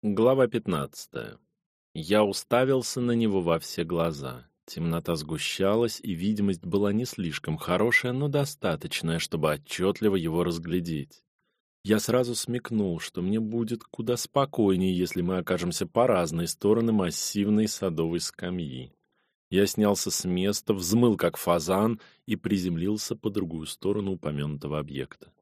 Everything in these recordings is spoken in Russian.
Глава 15. Я уставился на него во все глаза. Темнота сгущалась, и видимость была не слишком хорошая, но достаточная, чтобы отчетливо его разглядеть. Я сразу смекнул, что мне будет куда спокойнее, если мы окажемся по разные стороны массивной садовой скамьи. Я снялся с места, взмыл как фазан и приземлился по другую сторону упомянутого объекта.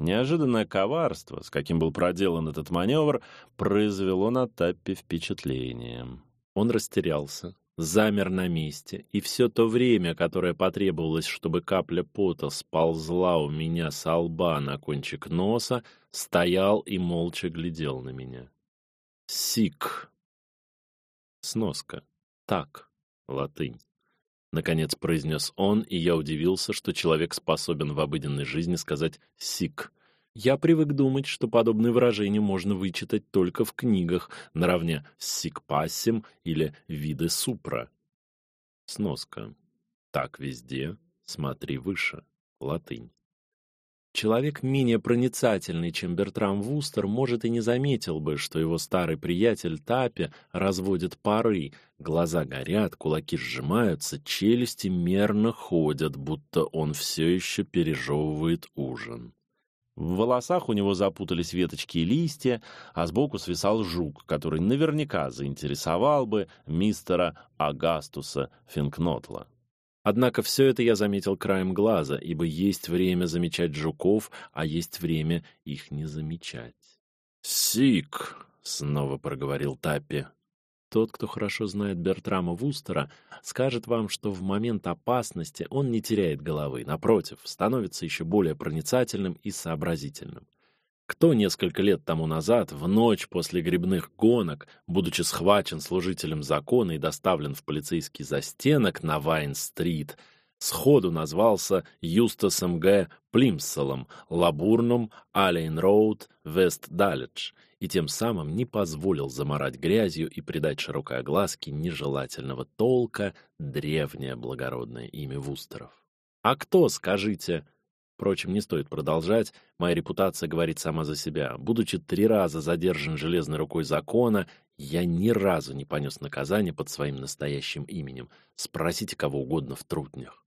Неожиданное коварство, с каким был проделан этот маневр, произвело на Таппи впечатление. Он растерялся, замер на месте, и все то время, которое потребовалось, чтобы капля пота сползла у меня с лба на кончик носа, стоял и молча глядел на меня. Сик. Сноска. Так. Латынь. Наконец произнес он, и я удивился, что человек способен в обыденной жизни сказать «сик». Я привык думать, что подобные выражения можно вычитать только в книгах, наравне с «сик-пассим» или «виды супра». Сноска. Так везде, смотри выше. Латынь. Человек менее проницательный, чем Бертрам Вустер, может и не заметил бы, что его старый приятель Тапи разводит пары, глаза горят, кулаки сжимаются, челюсти мерно ходят, будто он все еще пережевывает ужин. В волосах у него запутались веточки и листья, а сбоку свисал жук, который наверняка заинтересовал бы мистера Агастуса Финкнотла. Однако все это я заметил краем глаза, ибо есть время замечать жуков, а есть время их не замечать. «Сик!» — снова проговорил Таппи. Тот, кто хорошо знает Бертрама Вустера, скажет вам, что в момент опасности он не теряет головы, напротив, становится еще более проницательным и сообразительным. Кто несколько лет тому назад, в ночь после грибных гонок, будучи схвачен служителем закона и доставлен в полицейский застенок на Вайн-стрит, сходу назвался Юстасом Г. Плимселом, Лабурном, Аллейн-Роуд, Вест-Далледж, и тем самым не позволил заморать грязью и придать широкой огласке нежелательного толка древнее благородное имя Вустеров. А кто, скажите, Впрочем, не стоит продолжать, моя репутация говорит сама за себя. Будучи три раза задержан железной рукой закона, я ни разу не понес наказание под своим настоящим именем. Спросите кого угодно в трутнях.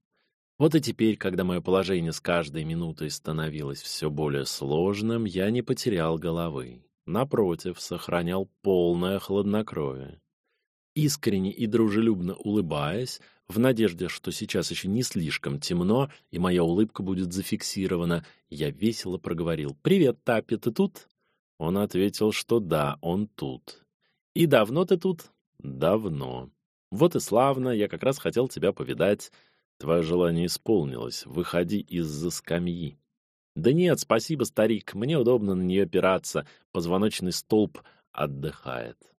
Вот и теперь, когда мое положение с каждой минутой становилось все более сложным, я не потерял головы. Напротив, сохранял полное хладнокровие. Искренне и дружелюбно улыбаясь, в надежде, что сейчас еще не слишком темно, и моя улыбка будет зафиксирована, я весело проговорил «Привет, Тапи, ты тут?» Он ответил, что да, он тут. «И давно ты тут?» «Давно». «Вот и славно, я как раз хотел тебя повидать. Твое желание исполнилось. Выходи из-за скамьи». «Да нет, спасибо, старик, мне удобно на нее опираться. Позвоночный столб отдыхает».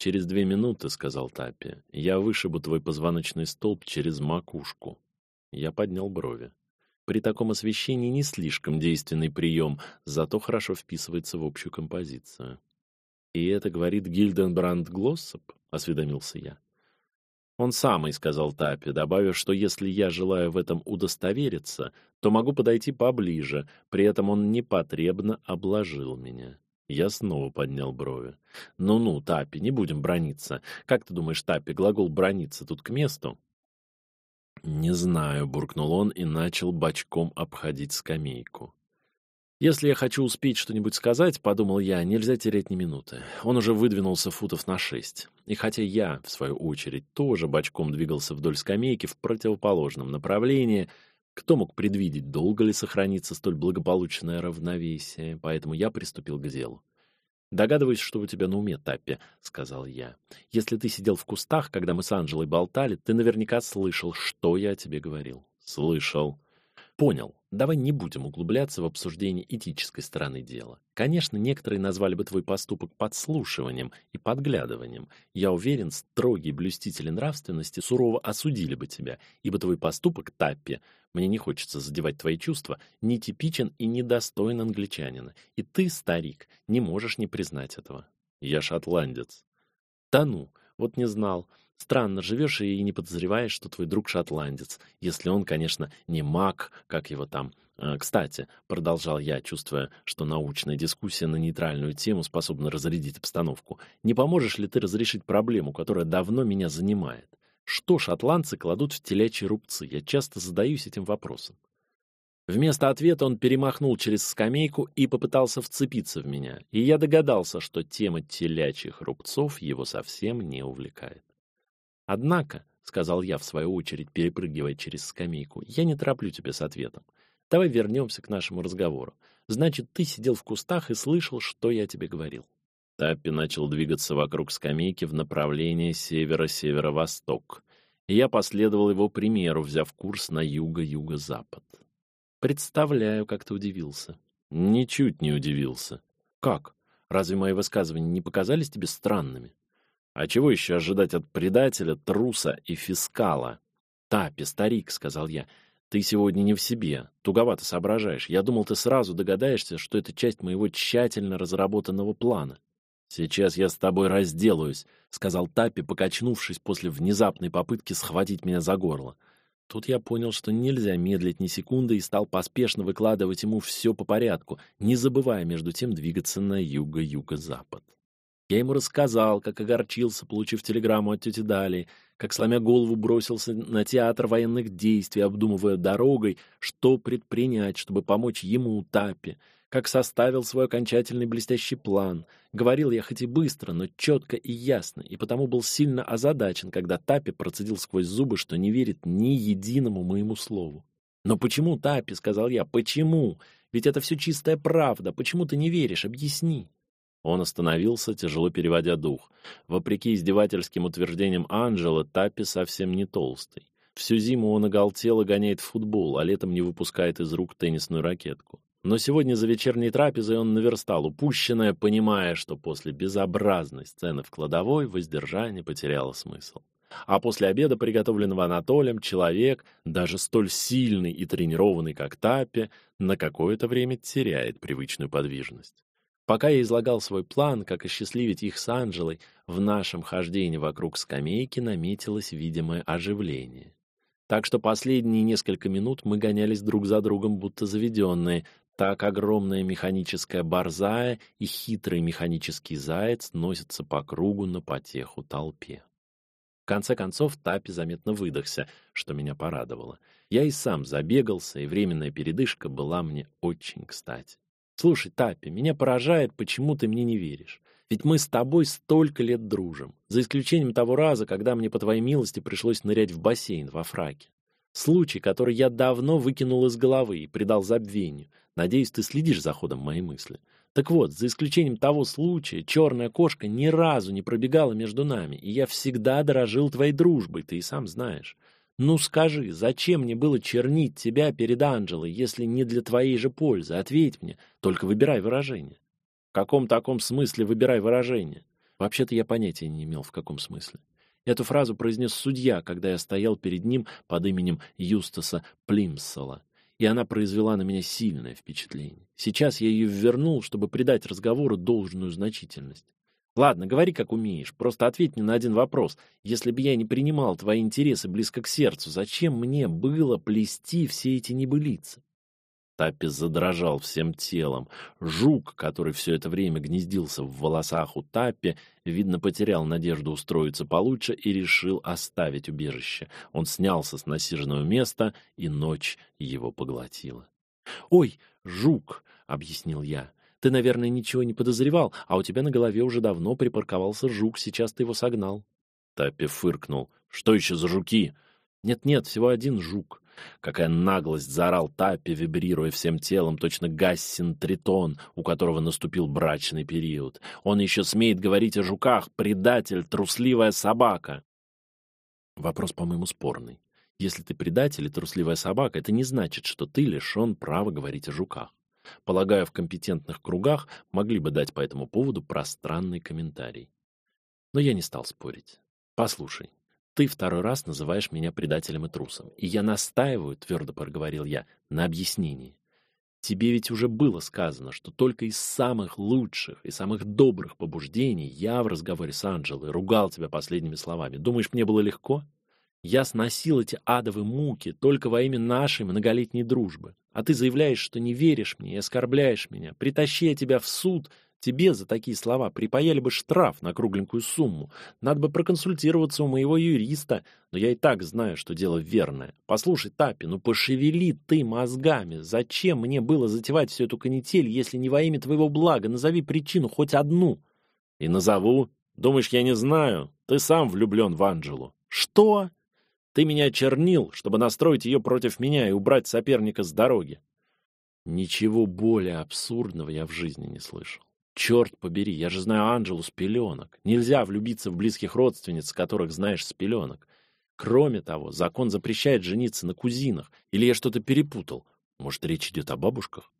«Через две минуты, — сказал Таппи, — я вышибу твой позвоночный столб через макушку». Я поднял брови. При таком освещении не слишком действенный прием, зато хорошо вписывается в общую композицию. «И это говорит Гильденбранд Глоссоп?» — осведомился я. «Он самый», — сказал Таппи, добавив, что если я желаю в этом удостовериться, то могу подойти поближе, при этом он непотребно обложил меня. Я снова поднял брови. «Ну-ну, Тапи, не будем брониться. Как ты думаешь, Тапи, глагол «брониться» тут к месту?» «Не знаю», — буркнул он и начал бочком обходить скамейку. «Если я хочу успеть что-нибудь сказать, — подумал я, — нельзя терять ни минуты. Он уже выдвинулся футов на шесть. И хотя я, в свою очередь, тоже бочком двигался вдоль скамейки в противоположном направлении — кто мог предвидеть, долго ли сохранится столь благополучное равновесие, поэтому я приступил к делу. «Догадываюсь, что у тебя на уме, Таппи», — сказал я. «Если ты сидел в кустах, когда мы с Анжелой болтали, ты наверняка слышал, что я тебе говорил». «Слышал». «Понял. Давай не будем углубляться в обсуждение этической стороны дела. Конечно, некоторые назвали бы твой поступок подслушиванием и подглядыванием. Я уверен, строгие блюстители нравственности сурово осудили бы тебя, ибо твой поступок, Таппи, мне не хочется задевать твои чувства, нетипичен и недостоин англичанина. И ты, старик, не можешь не признать этого. Я шотландец. Да ну, Вот не знал. Странно, живешь и не подозреваешь, что твой друг шотландец, если он, конечно, не маг, как его там. Э, кстати, продолжал я, чувствуя, что научная дискуссия на нейтральную тему способна разрядить обстановку. Не поможешь ли ты разрешить проблему, которая давно меня занимает? Что шотландцы кладут в телячьи рубцы? Я часто задаюсь этим вопросом. Вместо ответа он перемахнул через скамейку и попытался вцепиться в меня, и я догадался, что тема телячьих рубцов его совсем не увлекает. Однако, сказал я в свою очередь, перепрыгивая через скамейку, я не тороплю тебя с ответом. Давай вернемся к нашему разговору. Значит, ты сидел в кустах и слышал, что я тебе говорил. Таппи начал двигаться вокруг скамейки в направлении севера-северо-восток, и я последовал его примеру, взяв курс на юго-юго-запад. Представляю, как ты удивился. Ничуть не удивился. Как? Разве мои высказывания не показались тебе странными? А чего еще ожидать от предателя, труса и фискала? Тапи, старик, сказал я, ты сегодня не в себе, туговато соображаешь. Я думал, ты сразу догадаешься, что это часть моего тщательно разработанного плана. Сейчас я с тобой разделаюсь, сказал Тапи, покачнувшись после внезапной попытки схватить меня за горло. Тут я понял, что нельзя медлить ни секунды и стал поспешно выкладывать ему все по порядку, не забывая между тем двигаться на юго-юго-запад. Я ему рассказал, как огорчился, получив телеграмму от тети Дали, как, сломя голову, бросился на театр военных действий, обдумывая дорогой, что предпринять, чтобы помочь ему, Тапе, как составил свой окончательный блестящий план. Говорил я хоть и быстро, но четко и ясно, и потому был сильно озадачен, когда Тапе процедил сквозь зубы, что не верит ни единому моему слову. «Но почему, Тапе?» — сказал я. «Почему? Ведь это все чистая правда. Почему ты не веришь? Объясни». Он остановился, тяжело переводя дух. Вопреки издевательским утверждениям Анжела, Таппи совсем не толстый. Всю зиму он оголтело гоняет в футбол, а летом не выпускает из рук теннисную ракетку. Но сегодня за вечерней трапезой он наверстал упущенное, понимая, что после безобразной сцены в кладовой воздержание потеряло смысл. А после обеда, приготовленного Анатолием, человек, даже столь сильный и тренированный, как Таппи, на какое-то время теряет привычную подвижность. Пока я излагал свой план, как осчастливить их с Анжелой, в нашем хождении вокруг скамейки наметилось видимое оживление. Так что последние несколько минут мы гонялись друг за другом, будто заведенные. Так огромная механическая борзая и хитрый механический заяц носятся по кругу на потеху толпе. В конце концов Тапи заметно выдохся, что меня порадовало. Я и сам забегался, и временная передышка была мне очень кстати. Слушай, Тапи, меня поражает, почему ты мне не веришь. Ведь мы с тобой столько лет дружим, за исключением того раза, когда мне по твоей милости пришлось нырять в бассейн во фраке. Случай, который я давно выкинул из головы и предал забвению. Надеюсь, ты следишь за ходом моей мысли. Так вот, за исключением того случая, черная кошка ни разу не пробегала между нами, и я всегда дорожил твоей дружбой, ты и сам знаешь. Ну скажи, зачем мне было чернить тебя перед Анжелой, если не для твоей же пользы? Ответь мне, только выбирай выражение. В каком таком смысле выбирай выражение? Вообще-то я понятия не имел, в каком смысле. Эту фразу произнес судья, когда я стоял перед ним под именем Юстаса Плимсола, и она произвела на меня сильное впечатление. Сейчас я ее вернул, чтобы придать разговору должную значительность. Ладно, говори как умеешь. Просто ответь мне на один вопрос. Если бы я не принимал твои интересы близко к сердцу, зачем мне было плести все эти небылицы? Таппи задрожал всем телом. Жук, который все это время гнездился в волосах у Таппи, видно, потерял надежду устроиться получше и решил оставить убежище. Он снялся с насиженного места, и ночь его поглотила. «Ой, жук!» — объяснил я. Ты, наверное, ничего не подозревал, а у тебя на голове уже давно припарковался жук, сейчас ты его согнал. Таппи фыркнул. Что еще за жуки? Нет-нет, всего один жук. Какая наглость, заорал Таппи, вибрируя всем телом, точно Гассин Тритон, у которого наступил брачный период. Он еще смеет говорить о жуках, предатель, трусливая собака. Вопрос, по-моему, спорный. Если ты предатель и трусливая собака, это не значит, что ты лишен права говорить о жуках. Полагаю, в компетентных кругах могли бы дать по этому поводу пространный комментарий. Но я не стал спорить. Послушай, ты второй раз называешь меня предателем и трусом, и я настаиваю, твердо проговорил я, на объяснении. Тебе ведь уже было сказано, что только из самых лучших и самых добрых побуждений я в разговоре с Анжелой ругал тебя последними словами. Думаешь, мне было легко? Я сносил эти адовые муки только во имя нашей многолетней дружбы. А ты заявляешь, что не веришь мне и оскорбляешь меня. Притащи я тебя в суд, тебе за такие слова припаяли бы штраф на кругленькую сумму. Надо бы проконсультироваться у моего юриста, но я и так знаю, что дело верное. Послушай, Тапи, ну пошевели ты мозгами. Зачем мне было затевать всю эту канитель, если не во имя твоего блага? Назови причину, хоть одну. И назову. Думаешь, я не знаю? Ты сам влюблен в Анжелу. Что? Ты меня очернил, чтобы настроить ее против меня и убрать соперника с дороги. Ничего более абсурдного я в жизни не слышал. Черт побери, я же знаю Анжелу с пеленок. Нельзя влюбиться в близких родственниц, которых знаешь с пеленок. Кроме того, закон запрещает жениться на кузинах. Или я что-то перепутал? Может, речь идет о бабушках?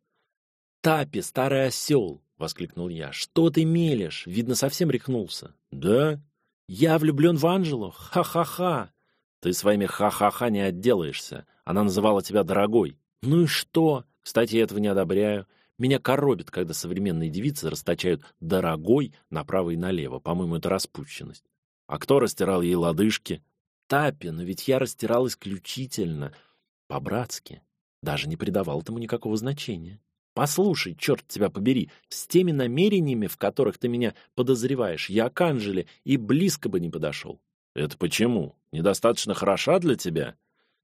«Тапи, старый осел!» — воскликнул я. «Что ты мелешь? Видно, совсем рехнулся». «Да? Я влюблен в Анжелу? Ха-ха-ха!» Ты своими ха-ха-ха не отделаешься. Она называла тебя дорогой. Ну и что? Кстати, я этого не одобряю. Меня коробит, когда современные девицы расточают «дорогой» направо и налево. По-моему, это распущенность. А кто растирал ей лодыжки? Тапи, но ведь я растирал исключительно по-братски. Даже не придавал этому никакого значения. Послушай, черт тебя побери, с теми намерениями, в которых ты меня подозреваешь, я к Анжеле и близко бы не подошел. Это почему? Недостаточно хороша для тебя?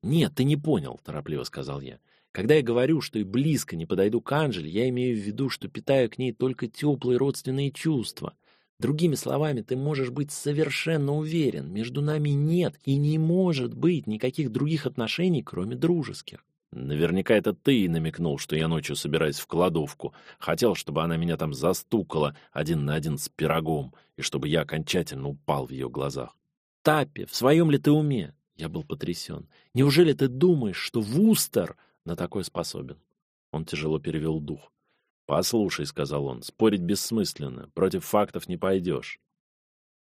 Нет, ты не понял, торопливо сказал я. Когда я говорю, что и близко не подойду к Анжеле, я имею в виду, что питаю к ней только теплые родственные чувства. Другими словами, ты можешь быть совершенно уверен, между нами нет и не может быть никаких других отношений, кроме дружеских. Наверняка это ты намекнул, что я ночью собираюсь в кладовку. Хотел, чтобы она меня там застукала один на один с пирогом, и чтобы я окончательно упал в ее глазах. Таппи, в своем ли ты уме? Я был потрясен. Неужели ты думаешь, что Вустер на такое способен? Он тяжело перевел дух. «Послушай», — сказал он, — «спорить бессмысленно, против фактов не пойдешь.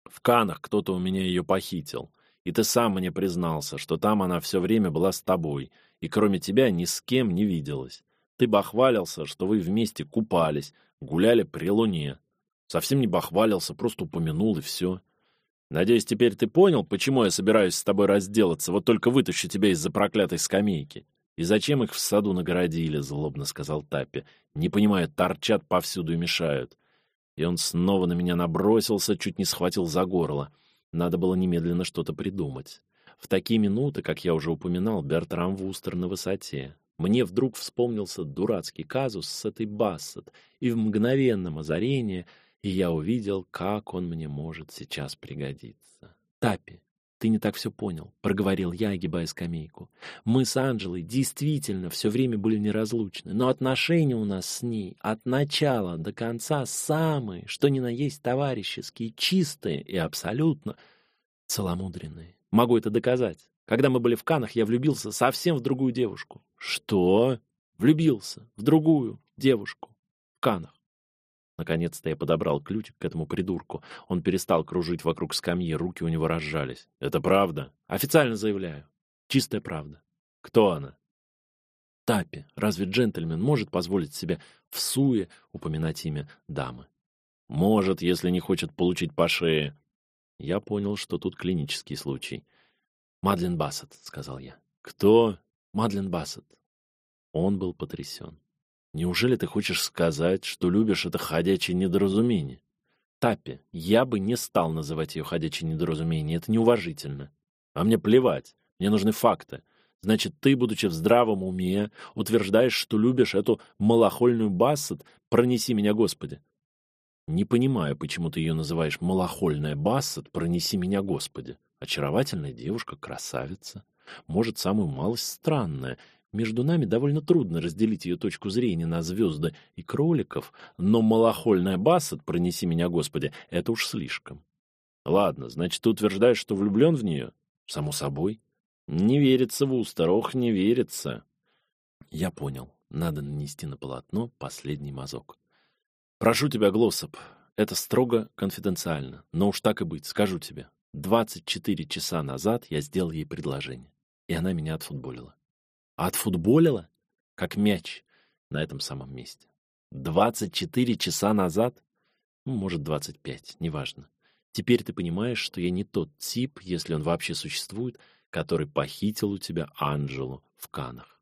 В Канах кто-то у меня ее похитил, и ты сам мне признался, что там она все время была с тобой, и кроме тебя ни с кем не виделась. Ты бахвалился, что вы вместе купались, гуляли при луне. Совсем не бахвалился, просто упомянул, и все. Надеюсь, теперь ты понял, почему я собираюсь с тобой разделаться, вот только вытащу тебя из-за проклятой скамейки. И зачем их в саду нагородили, злобно сказал Таппи. Не понимаю, торчат повсюду и мешают. И он снова на меня набросился, чуть не схватил за горло. Надо было немедленно что-то придумать. В такие минуты, как я уже упоминал, Бертрам Вустер на высоте. Мне вдруг вспомнился дурацкий казус с этой Бассет, и в мгновенном озарении и я увидел, как он мне может сейчас пригодиться. «Тапи, ты не так все понял», — проговорил я, огибая скамейку. «Мы с Анжелой действительно все время были неразлучны, но отношения у нас с ней от начала до конца самые, что ни на есть товарищеские, чистые и абсолютно целомудренные. Могу это доказать. Когда мы были в Канах, я влюбился совсем в другую девушку». «Что?» «Влюбился в другую девушку в Канах. Наконец-то я подобрал ключик к этому придурку. Он перестал кружить вокруг скамьи, руки у него разжались. «Это правда?» «Официально заявляю. Чистая правда». «Кто она?» Тапи. Разве джентльмен может позволить себе в суе упоминать имя дамы? Может, если не хочет получить по шее. Я понял, что тут клинический случай. «Мадлен Бассет», — сказал я. «Кто?» «Мадлен Бассет». Он был потрясен. Неужели ты хочешь сказать, что любишь это ходячее недоразумение? Таппи, я бы не стал называть ее ходячее недоразумение, это неуважительно. А мне плевать, мне нужны факты. Значит, ты, будучи в здравом уме, утверждаешь, что любишь эту малохольную Бассет, пронеси меня, Господи. Не понимаю, почему ты ее называешь малохольная Бассет, пронеси меня, Господи. Очаровательная девушка, красавица. Может, самую малость странная, между нами довольно трудно разделить ее точку зрения на звезды и кроликов, но малохольная Бассет, пронеси меня, Господи, это уж слишком. Ладно, значит, ты утверждаешь, что влюблен в нее? Само собой. Не верится, Вустер, ох, не верится. Я понял. Надо нанести на полотно последний мазок. Прошу тебя, Глоссоп, это строго конфиденциально, но уж так и быть, скажу тебе. 24 часа назад я сделал ей предложение, и она меня отфутболила. А отфутболила, как мяч. на этом самом месте. 24 часа назад? Ну, может, 25, неважно. Теперь ты понимаешь, что я не тот тип, если он вообще существует, который похитил у тебя Анжелу в Канах.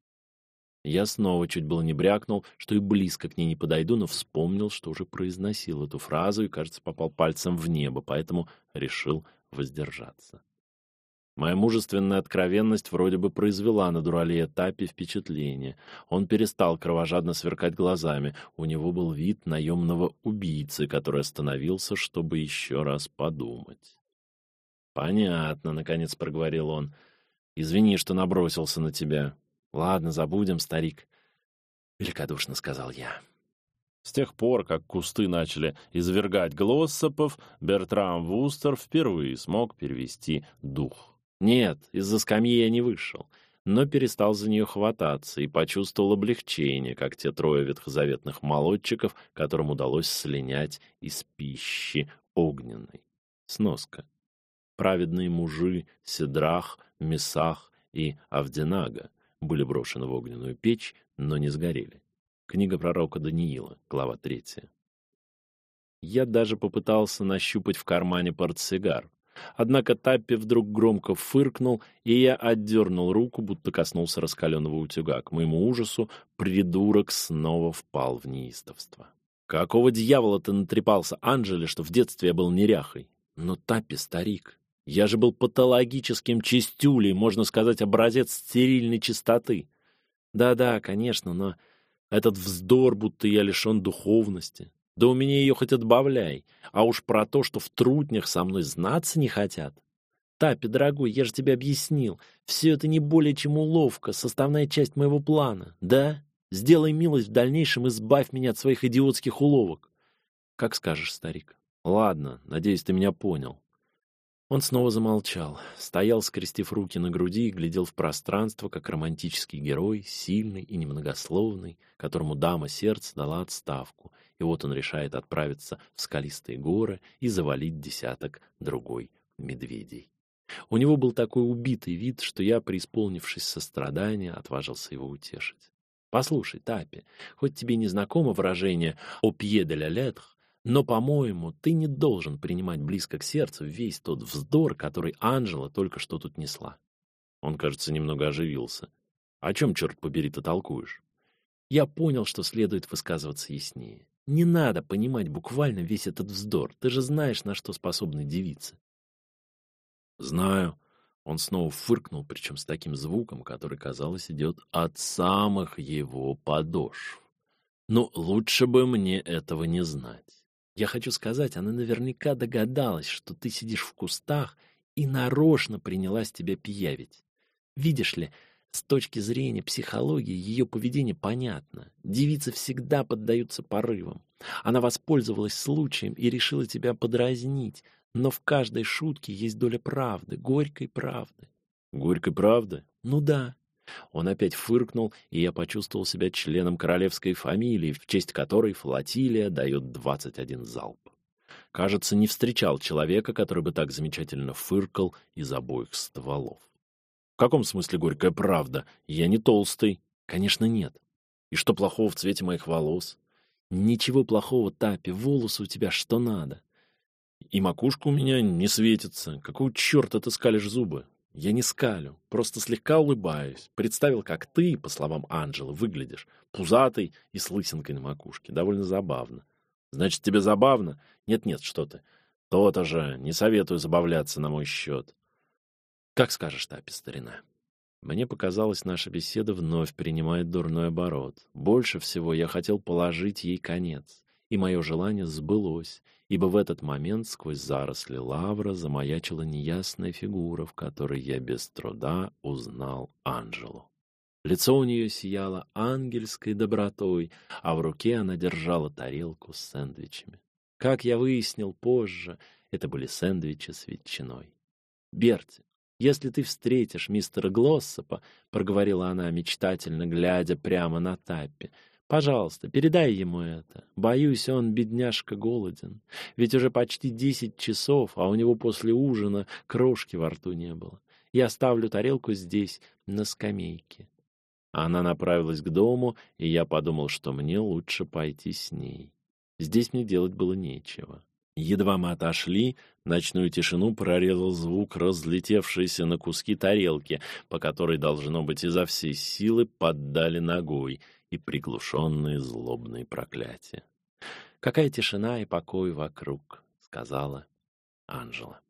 Я снова чуть было не брякнул, что и близко к ней не подойду, но вспомнил, что уже произносил эту фразу и, кажется, попал пальцем в небо, поэтому решил воздержаться. Моя мужественная откровенность вроде бы произвела на дурале этапе впечатление. Он перестал кровожадно сверкать глазами. У него был вид наемного убийцы, который остановился, чтобы еще раз подумать. «Понятно», — наконец проговорил он. «Извини, что набросился на тебя. Ладно, забудем, старик», — великодушно сказал я. С тех пор, как кусты начали извергать глоссопов, Бертрам Вустер впервые смог перевести дух. Нет, из-за скамьи я не вышел, но перестал за нее хвататься и почувствовал облегчение, как те трое ветхозаветных молодчиков, которым удалось слинять из пищи огненной. Сноска. Праведные мужи Седрах, Месах и Авдинага были брошены в огненную печь, но не сгорели. Книга пророка Даниила, глава 3. Я даже попытался нащупать в кармане портсигар, Однако Таппи вдруг громко фыркнул, и я отдернул руку, будто коснулся раскаленного утюга. К моему ужасу придурок снова впал в неистовство. «Какого дьявола ты натрепался, Анжеле, что в детстве я был неряхой?» «Но Таппи старик. Я же был патологическим чистюлей, можно сказать, образец стерильной чистоты. Да-да, конечно, но этот вздор, будто я лишен духовности. Да у меня ее хоть отбавляй. А уж про то, что в трутнях со мной знаться не хотят. Тапи, дорогой, я же тебе объяснил. Все это не более чем уловка, составная часть моего плана. Да? Сделай милость в дальнейшем, избавь меня от своих идиотских уловок. Как скажешь, старик. Ладно, надеюсь, ты меня понял. Он снова замолчал, стоял, скрестив руки на груди и глядел в пространство, как романтический герой, сильный и немногословный, которому дама сердца дала отставку, и вот он решает отправиться в скалистые горы и завалить десяток другой медведей. У него был такой убитый вид, что я, преисполнившись сострадания, отважился его утешить. «Послушай, Тапи, хоть тебе не знакомо выражение «о пье де ля летр», но, по-моему, ты не должен принимать близко к сердцу весь тот вздор, который Анжела только что тут несла. Он, кажется, немного оживился. О чем, черт побери, ты толкуешь? Я понял, что следует высказываться яснее. Не надо понимать буквально весь этот вздор. Ты же знаешь, на что способны девицы. Знаю. Он снова фыркнул, причем с таким звуком, который, казалось, идет от самых его подошв. Но лучше бы мне этого не знать. Я хочу сказать, она наверняка догадалась, что ты сидишь в кустах и нарочно принялась тебя пиявить. Видишь ли, с точки зрения психологии ее поведение понятно. Девицы всегда поддаются порывам. Она воспользовалась случаем и решила тебя подразнить, но в каждой шутке есть доля правды, горькой правды. Горькой правды? Ну да. Он опять фыркнул, и я почувствовал себя членом королевской фамилии, в честь которой флотилия дает 21 залп. Кажется, не встречал человека, который бы так замечательно фыркал из обоих стволов. В каком смысле горькая правда? Я не толстый. Конечно, нет. И что плохого в цвете моих волос? Ничего плохого, Тапи, волосы у тебя что надо. И макушка у меня не светится. Какого черта ты скалишь зубы? Я не скалю, просто слегка улыбаюсь. Представил, как ты, по словам Анджелы, выглядишь. Пузатый и с лысинкой на макушке. Довольно забавно. Значит, тебе забавно? Нет-нет, что ты. То-то же. Не советую забавляться на мой счет. Как скажешь, Тапи, старина. Мне показалось, наша беседа вновь принимает дурной оборот. Больше всего я хотел положить ей конец. И мое желание сбылось ибо в этот момент сквозь заросли лавра замаячила неясная фигура, в которой я без труда узнал Анжелу. Лицо у нее сияло ангельской добротой, а в руке она держала тарелку с сэндвичами. Как я выяснил позже, это были сэндвичи с ветчиной. «Берти, если ты встретишь мистера Глоссопа, — проговорила она, мечтательно глядя прямо на Таппи, Пожалуйста, передай ему это. Боюсь, он, бедняжка, голоден. Ведь уже почти десять часов, а у него после ужина крошки во рту не было. Я оставлю тарелку здесь, на скамейке. Она направилась к дому, и я подумал, что мне лучше пойти с ней. Здесь мне делать было нечего. Едва мы отошли, ночную тишину прорезал звук разлетевшейся на куски тарелки, по которой, должно быть, изо всей силы поддали ногой, и приглушенные злобные проклятия. «Какая тишина и покой вокруг», — сказала Анжела.